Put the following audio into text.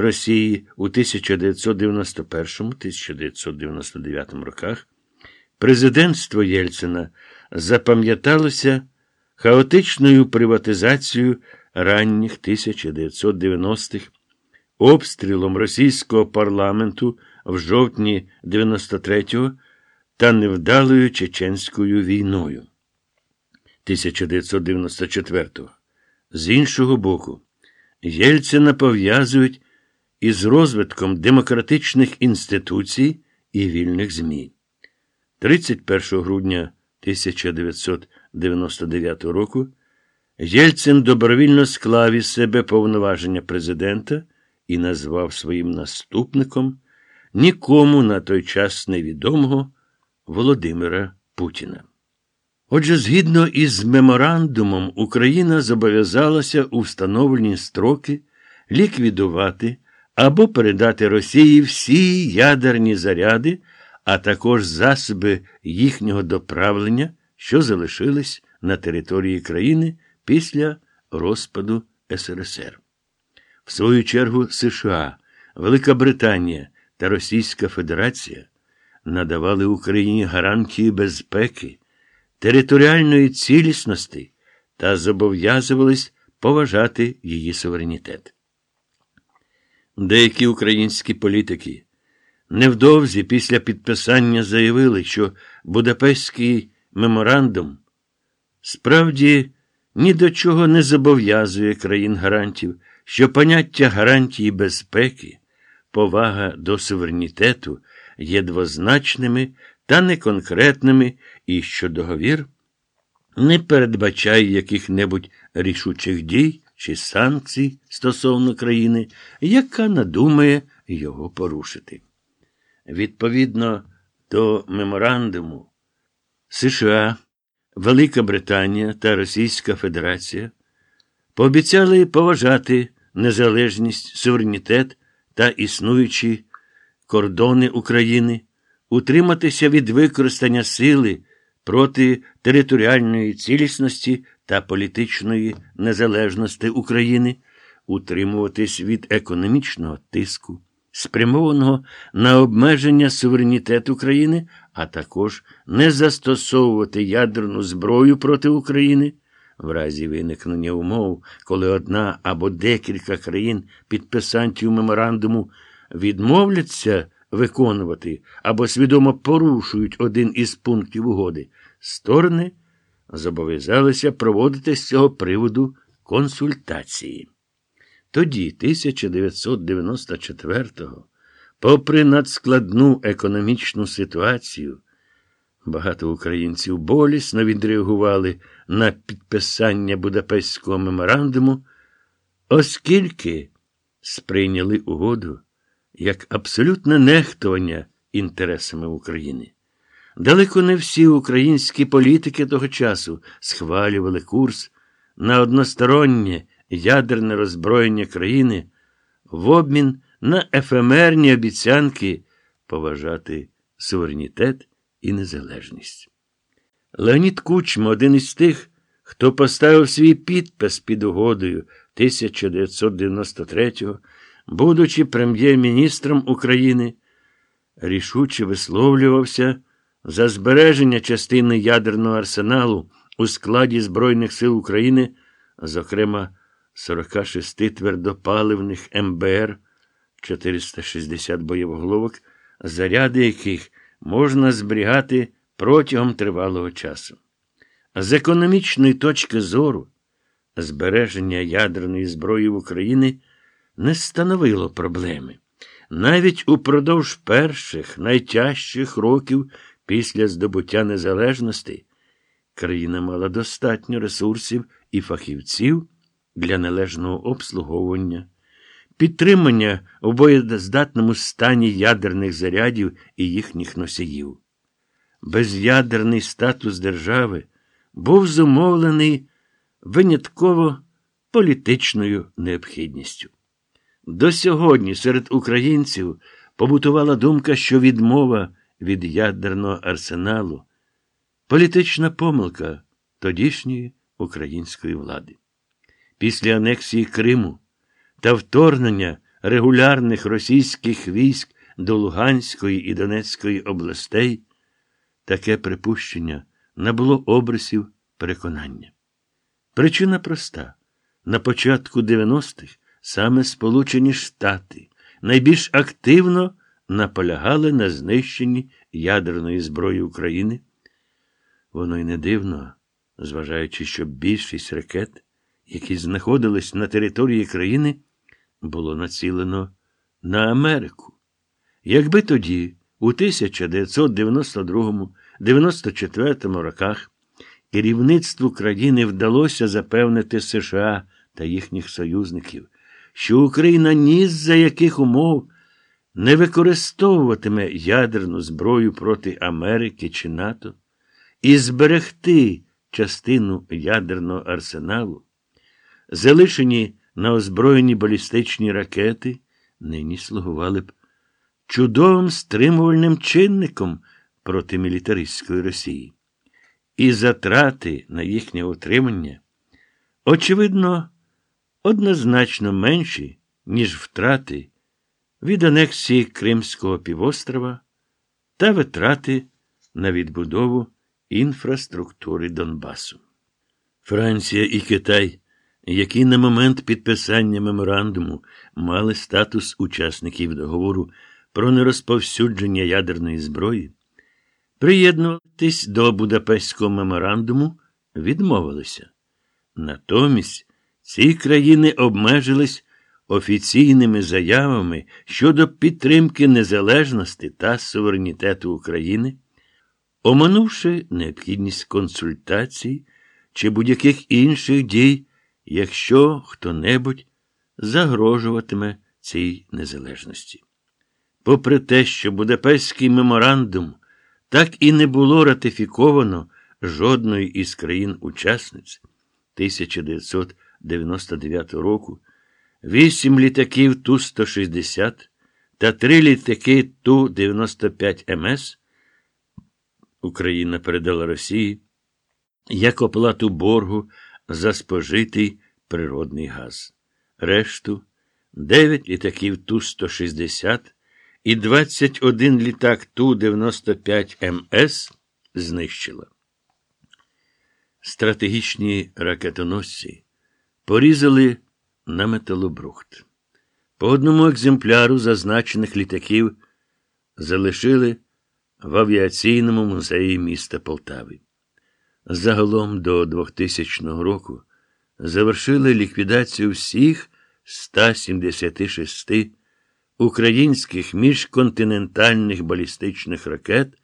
Росії у 1991-1999 роках президентство Єльцина запам'яталося хаотичною приватизацією ранніх 1990-х, обстрілом російського парламенту в жовтні 93-го та невдалою чеченською війною 1994-го. З іншого боку, Єльцина пов'язують із розвитком демократичних інституцій і вільних ЗМІ. 31 грудня 1999 року Єльцин добровільно склав із себе повноваження президента і назвав своїм наступником нікому на той час невідомого Володимира Путіна. Отже, згідно із меморандумом, Україна зобов'язалася у встановлені строки ліквідувати або передати Росії всі ядерні заряди, а також засоби їхнього доправлення, що залишились на території країни після розпаду СРСР. В свою чергу, США, Велика Британія та Російська Федерація надавали Україні гарантії безпеки, територіальної цілісності та зобов'язувались поважати її суверенітет. Деякі українські політики невдовзі після підписання заявили, що Будапештський меморандум справді ні до чого не зобов'язує країн гарантів, що поняття гарантії безпеки, повага до суверенітету є двозначними та неконкретними, і що договір не передбачає яких-небудь рішучих дій чи санкцій стосовно країни, яка надумає його порушити. Відповідно до меморандуму, США, Велика Британія та Російська Федерація пообіцяли поважати незалежність, суверенітет та існуючі кордони України, утриматися від використання сили проти територіальної цілісності та політичної незалежності України, утримуватись від економічного тиску, спрямованого на обмеження суверенітету країни, а також не застосовувати ядерну зброю проти України. В разі виникнення умов, коли одна або декілька країн підписантів меморандуму відмовляться виконувати або свідомо порушують один із пунктів угоди, сторони зобов'язалися проводити з цього приводу консультації. Тоді, 1994-го, попри надскладну економічну ситуацію, багато українців болісно відреагували на підписання Будапештського меморандуму, оскільки сприйняли угоду як абсолютне нехтування інтересами України. Далеко не всі українські політики того часу схвалювали курс на одностороннє ядерне роззброєння країни в обмін на ефемерні обіцянки поважати суверенітет і незалежність. Леонід Кучма один із тих, хто поставив свій підпис під угодою 1993-го, будучи прем'єр-міністром України, рішуче висловлювався за збереження частини ядерного арсеналу у складі Збройних сил України, зокрема 46 твердопаливних МБР, 460 боєвоголовок, заряди яких можна зберігати протягом тривалого часу. З економічної точки зору, збереження ядерної зброї в Україні не становило проблеми. Навіть упродовж перших найтяжчих років після здобуття незалежності країна мала достатньо ресурсів і фахівців для належного обслуговування, підтримання у боєздатному стані ядерних зарядів і їхніх носіїв. Без'ядерний статус держави був зумовлений винятково політичною необхідністю. До сьогодні серед українців побутувала думка, що відмова від ядерного арсеналу політична помилка тодішньої української влади. Після анексії Криму та вторгнення регулярних російських військ до Луганської і Донецької областей, таке припущення набуло обрисів переконання. Причина проста. На початку 90-х саме Сполучені Штати найбільш активно наполягали на знищенні ядерної зброї України. Воно й не дивно, зважаючи, що більшість ракет, які знаходились на території країни, було націлено на Америку. Якби тоді, у 1992-94 роках, керівництву країни вдалося запевнити США та їхніх союзників, що Україна ні за яких умов не використовуватиме ядерну зброю проти Америки чи НАТО і зберегти частину ядерного арсеналу, залишені на озброєні балістичні ракети, нині слугували б чудовим стримувальним чинником проти мілітаристської Росії. І затрати на їхнє утримання, очевидно, однозначно менші, ніж втрати від анексії Кримського півострова та витрати на відбудову інфраструктури Донбасу. Франція і Китай, які на момент підписання меморандуму мали статус учасників договору про нерозповсюдження ядерної зброї, приєднуватись до Будапештського меморандуму відмовилися. Натомість ці країни обмежились офіційними заявами щодо підтримки незалежності та суверенітету України, оминувши необхідність консультацій чи будь-яких інших дій, якщо хто-небудь загрожуватиме цій незалежності. Попри те, що Будапештський меморандум так і не було ратифіковано жодної із країн-учасниць 1999 року, вісім літаків Ту-160 та три літаки Ту-95 МС Україна передала Росії як оплату боргу за спожитий природний газ. Решту 9 літаків Ту-160 і 21 літак Ту-95 МС знищила. Стратегічні ракетоносці порізали на металобрухт. По одному екземпляру зазначених літаків залишили в авіаційному музеї міста Полтави. Загалом до 2000 року завершили ліквідацію всіх 176 українських міжконтинентальних балістичних ракет